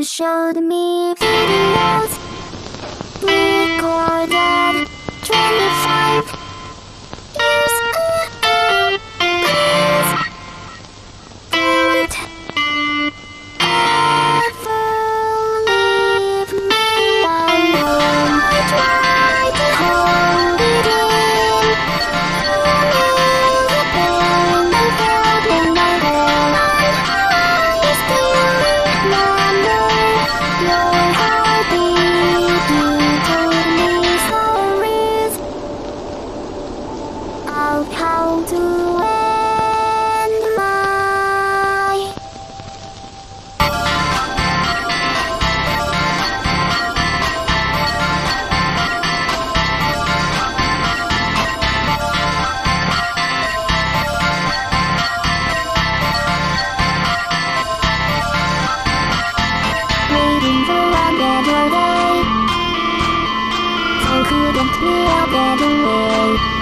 You showed me videos couldn't be a better way.